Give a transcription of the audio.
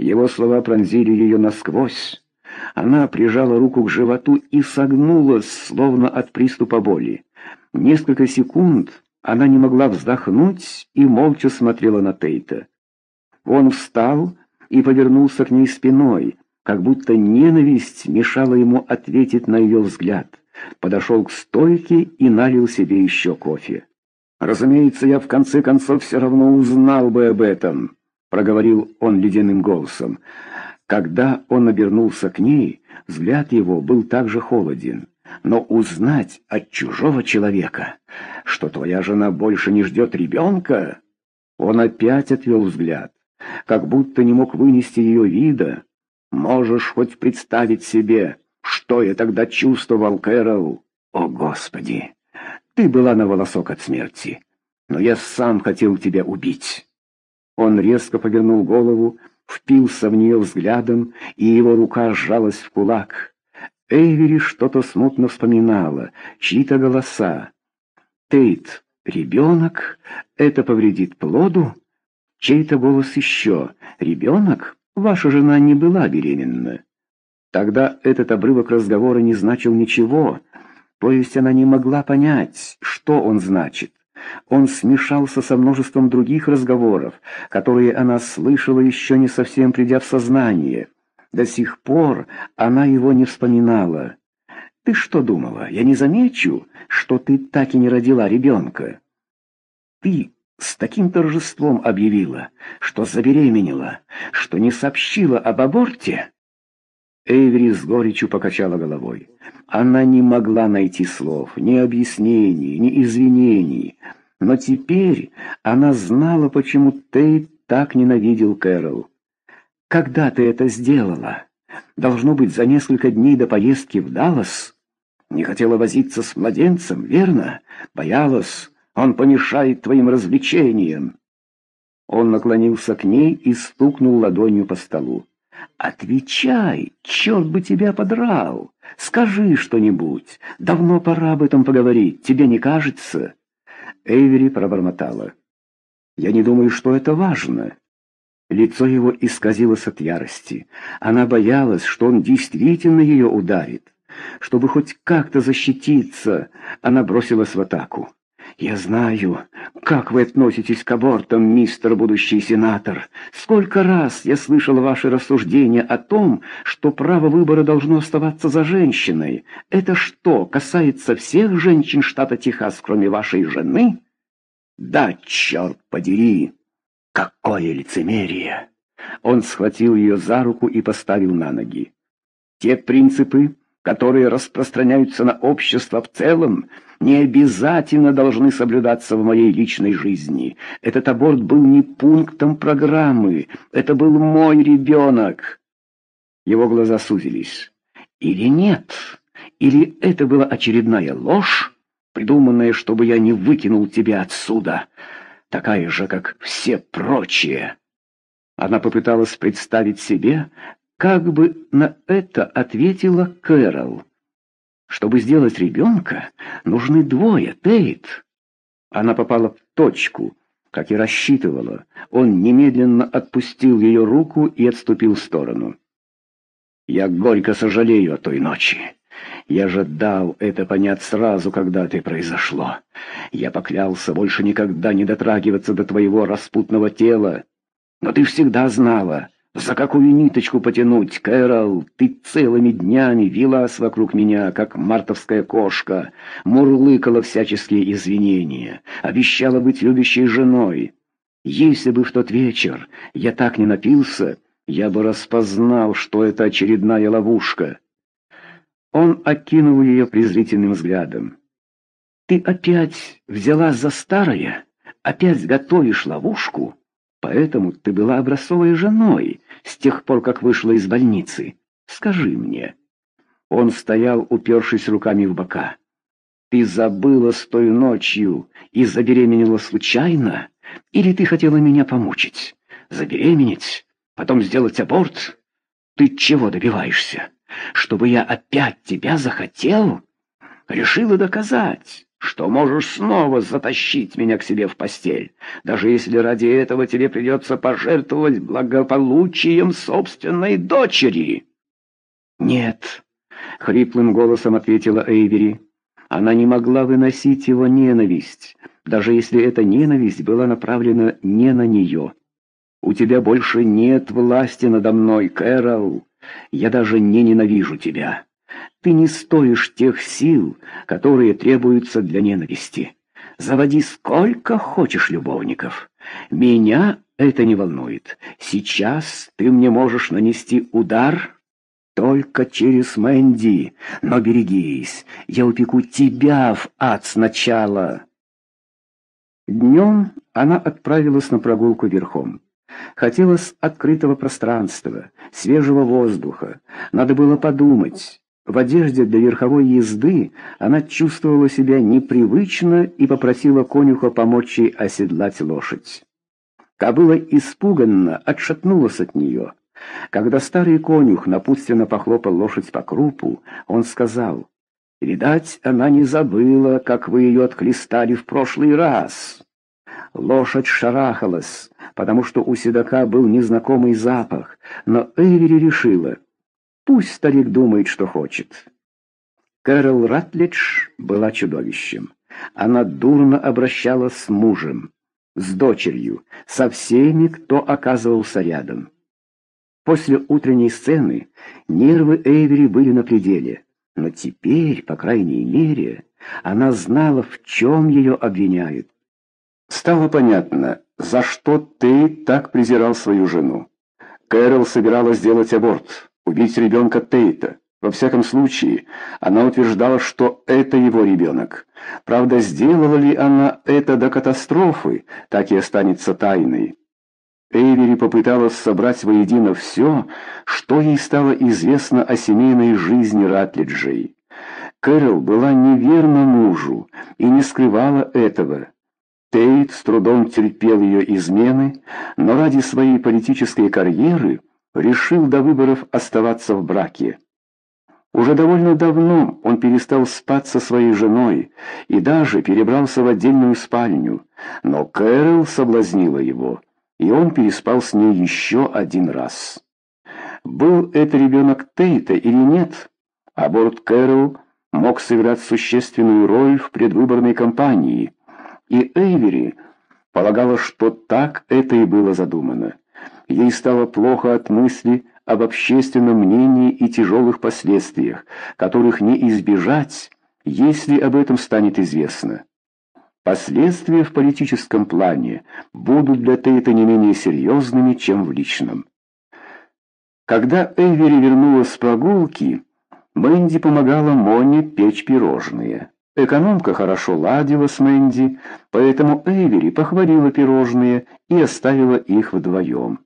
Его слова пронзили ее насквозь. Она прижала руку к животу и согнулась, словно от приступа боли. Несколько секунд она не могла вздохнуть и молча смотрела на Тейта. Он встал и повернулся к ней спиной, как будто ненависть мешала ему ответить на ее взгляд. Подошел к стойке и налил себе еще кофе. «Разумеется, я в конце концов все равно узнал бы об этом», — проговорил он ледяным голосом. Когда он обернулся к ней, взгляд его был также холоден. Но узнать от чужого человека, что твоя жена больше не ждет ребенка, он опять отвел взгляд, как будто не мог вынести ее вида. Можешь хоть представить себе, что я тогда чувствовал, Кэрол? О, Господи! Ты была на волосок от смерти, но я сам хотел тебя убить. Он резко повернул голову, впился в нее взглядом, и его рука сжалась в кулак. Эйвери что-то смутно вспоминала, чьи-то голоса. «Тейт, ребенок? Это повредит плоду?» Чей-то голос еще. «Ребенок? Ваша жена не была беременна». Тогда этот обрывок разговора не значил ничего, то есть она не могла понять, что он значит. Он смешался со множеством других разговоров, которые она слышала еще не совсем придя в сознание. До сих пор она его не вспоминала. «Ты что думала, я не замечу, что ты так и не родила ребенка?» «Ты с таким торжеством объявила, что забеременела, что не сообщила об аборте?» Эйвери с горечью покачала головой. Она не могла найти слов, ни объяснений, ни извинений. Но теперь она знала, почему Тейт так ненавидел Кэрол. «Когда ты это сделала? Должно быть, за несколько дней до поездки в Даллас? Не хотела возиться с младенцем, верно? Боялась, он помешает твоим развлечениям». Он наклонился к ней и стукнул ладонью по столу. «Отвечай, черт бы тебя подрал! Скажи что-нибудь. Давно пора об этом поговорить, тебе не кажется?» Эйвери пробормотала. «Я не думаю, что это важно». Лицо его исказилось от ярости. Она боялась, что он действительно ее ударит. Чтобы хоть как-то защититься, она бросилась в атаку. «Я знаю, как вы относитесь к абортам, мистер будущий сенатор. Сколько раз я слышал ваши рассуждения о том, что право выбора должно оставаться за женщиной. Это что, касается всех женщин штата Техас, кроме вашей жены?» «Да, черт подери! Какое лицемерие!» Он схватил ее за руку и поставил на ноги. «Те принципы, которые распространяются на общество в целом, не обязательно должны соблюдаться в моей личной жизни. Этот аборт был не пунктом программы, это был мой ребенок. Его глаза сузились. Или нет? Или это была очередная ложь, придуманная, чтобы я не выкинул тебя отсюда, такая же, как все прочие? Она попыталась представить себе, как бы на это ответила Кэрол. Чтобы сделать ребенка, нужны двое, Тейт. Она попала в точку, как и рассчитывала. Он немедленно отпустил ее руку и отступил в сторону. «Я горько сожалею о той ночи. Я же дал это понять сразу, когда это произошло. Я поклялся больше никогда не дотрагиваться до твоего распутного тела. Но ты всегда знала, за какую ниточку потянуть, Кэрол? Ты целыми днями вилась вокруг меня, как мартовская кошка, мурлыкала всяческие извинения, обещала быть любящей женой. Если бы в тот вечер я так не напился, я бы распознал, что это очередная ловушка. Он окинул ее презрительным взглядом. «Ты опять взялась за старое? Опять готовишь ловушку?» Поэтому ты была образцовой женой с тех пор, как вышла из больницы. Скажи мне». Он стоял, упершись руками в бока. «Ты забыла с той ночью и забеременела случайно? Или ты хотела меня помучить? Забеременеть? Потом сделать аборт? Ты чего добиваешься? Чтобы я опять тебя захотел? Решила доказать, что можешь снова затащить меня к себе в постель, даже если ради этого тебе придется пожертвовать благополучием собственной дочери». «Нет», — хриплым голосом ответила Эйвери. Она не могла выносить его ненависть, даже если эта ненависть была направлена не на нее. «У тебя больше нет власти надо мной, Кэрол. Я даже не ненавижу тебя. Ты не стоишь тех сил, которые требуются для ненависти. Заводи сколько хочешь любовников. Меня это не волнует. Сейчас ты мне можешь нанести удар только через Мэнди. Но берегись, я упеку тебя в ад сначала». Днем она отправилась на прогулку верхом. Хотелось открытого пространства, свежего воздуха. Надо было подумать. В одежде для верховой езды она чувствовала себя непривычно и попросила конюха помочь ей оседлать лошадь. Кобыла испуганно отшатнулась от нее. Когда старый конюх напутственно похлопал лошадь по крупу, он сказал, «Видать, она не забыла, как вы ее отхлестали в прошлый раз». Лошадь шарахалась, потому что у седока был незнакомый запах, но Эйвери решила, пусть старик думает, что хочет. Кэрол Ратлидж была чудовищем. Она дурно обращалась с мужем, с дочерью, со всеми, кто оказывался рядом. После утренней сцены нервы Эйвери были на пределе, но теперь, по крайней мере, она знала, в чем ее обвиняют. Стало понятно, за что ты так презирал свою жену. Кэрол собиралась сделать аборт, убить ребенка Тейта. Во всяком случае, она утверждала, что это его ребенок. Правда, сделала ли она это до катастрофы, так и останется тайной. Эйвери попыталась собрать воедино все, что ей стало известно о семейной жизни Ратлиджей. Кэрол была неверна мужу и не скрывала этого. Тейт с трудом терпел ее измены, но ради своей политической карьеры решил до выборов оставаться в браке. Уже довольно давно он перестал спать со своей женой и даже перебрался в отдельную спальню, но Кэрол соблазнила его, и он переспал с ней еще один раз. Был это ребенок Тейта или нет, аборт Кэрол мог сыграть существенную роль в предвыборной кампании – и Эйвери полагала, что так это и было задумано. Ей стало плохо от мысли об общественном мнении и тяжелых последствиях, которых не избежать, если об этом станет известно. Последствия в политическом плане будут для Тейта не менее серьезными, чем в личном. Когда Эйвери вернулась с прогулки, Мэнди помогала Моне печь пирожные. Экономка хорошо ладила с Мэнди, поэтому Эйвери похвалила пирожные и оставила их вдвоем.